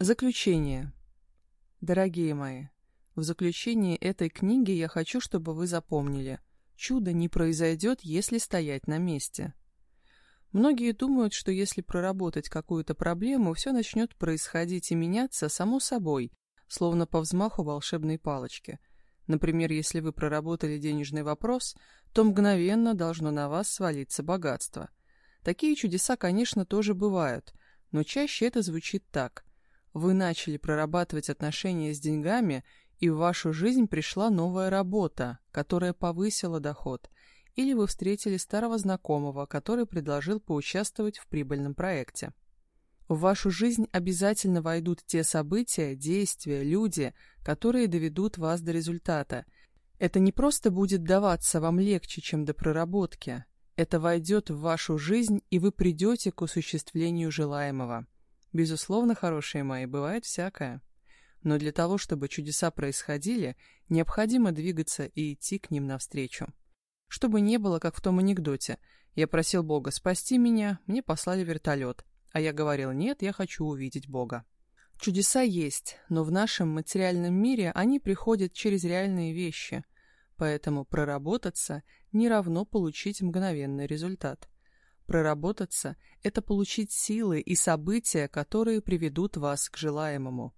Заключение. Дорогие мои, в заключении этой книги я хочу, чтобы вы запомнили, чудо не произойдет, если стоять на месте. Многие думают, что если проработать какую-то проблему, все начнет происходить и меняться само собой, словно по взмаху волшебной палочки. Например, если вы проработали денежный вопрос, то мгновенно должно на вас свалиться богатство. Такие чудеса, конечно, тоже бывают, но чаще это звучит так. Вы начали прорабатывать отношения с деньгами, и в вашу жизнь пришла новая работа, которая повысила доход, или вы встретили старого знакомого, который предложил поучаствовать в прибыльном проекте. В вашу жизнь обязательно войдут те события, действия, люди, которые доведут вас до результата. Это не просто будет даваться вам легче, чем до проработки. Это войдет в вашу жизнь, и вы придете к осуществлению желаемого. Безусловно, хорошие мои, бывает всякое. Но для того, чтобы чудеса происходили, необходимо двигаться и идти к ним навстречу. Чтобы не было, как в том анекдоте. Я просил Бога спасти меня, мне послали вертолет. А я говорил, нет, я хочу увидеть Бога. Чудеса есть, но в нашем материальном мире они приходят через реальные вещи. Поэтому проработаться не равно получить мгновенный результат. Проработаться – это получить силы и события, которые приведут вас к желаемому.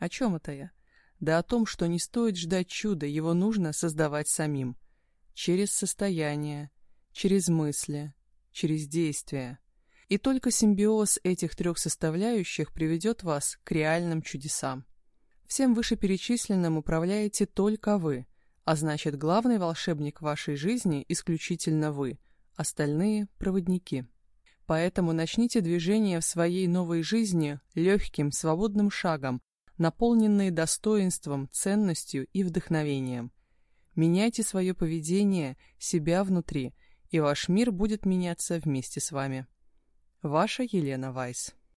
О чем это я? Да о том, что не стоит ждать чуда, его нужно создавать самим. Через состояние, через мысли, через действия. И только симбиоз этих трех составляющих приведет вас к реальным чудесам. Всем вышеперечисленным управляете только вы, а значит главный волшебник вашей жизни исключительно вы, остальные – проводники. Поэтому начните движение в своей новой жизни легким, свободным шагом, наполненные достоинством, ценностью и вдохновением. Меняйте свое поведение, себя внутри, и ваш мир будет меняться вместе с вами. Ваша Елена Вайс